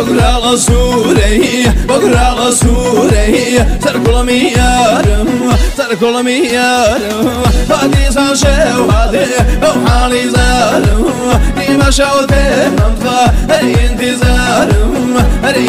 بقرا سوري بقرا سوري سركل ميارم سركل ميارم هادي ساشو هادي وحالي زارم. ديما شوتي منطقة هري انتظارم؟ هري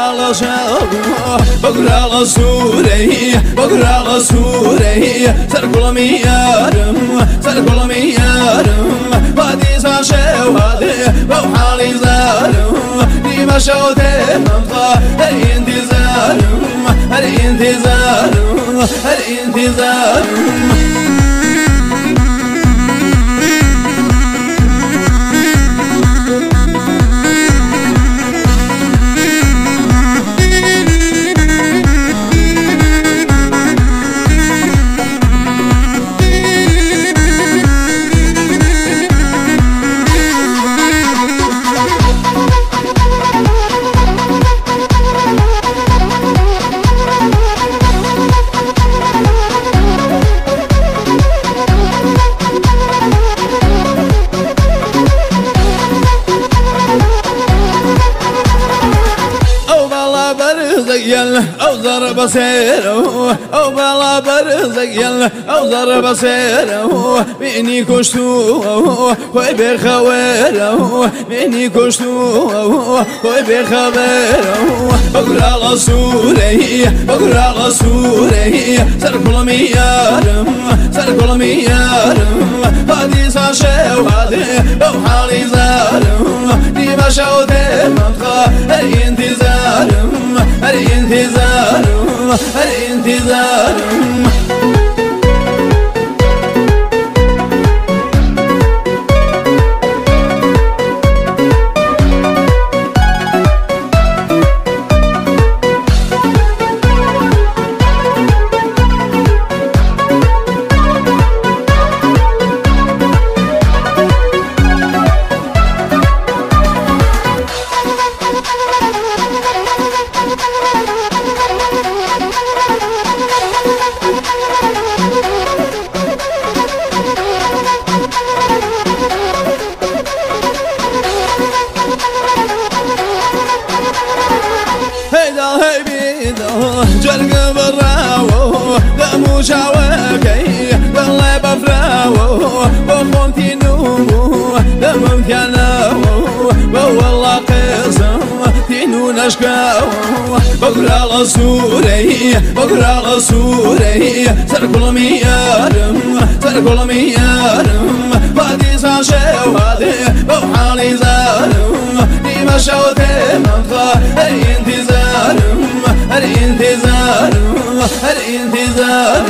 بابا شابو بقرا سوري بقرا سوري سركل ميارم سركل ميارم هادي ساشو هادي وحالي زارم ني مشوتما انتظار الانتظار الانتظار زين سيره أو بلا بر زين أو ضرب سيره بيني كشتو خوي بخويره بيني كشتو خوي بخويره بقرا رسولي بقرا رسولي سر كل ميارم سر كل ميارم هادي ساشو هادي أو حالي زارم دي ما شوتي منطقه الانتظارم الانتظار. الانتظار جرق براو دمو شاوكي نومو دمم كلاو والله قسم تينو نشكاو بقرأ الصوري بقرأ الصوري سر كل ميارم سر كل ميارم فادي ساشو هادي وحالي زارم. ديما شوتي منخا انتظارم الانتظار الانتظار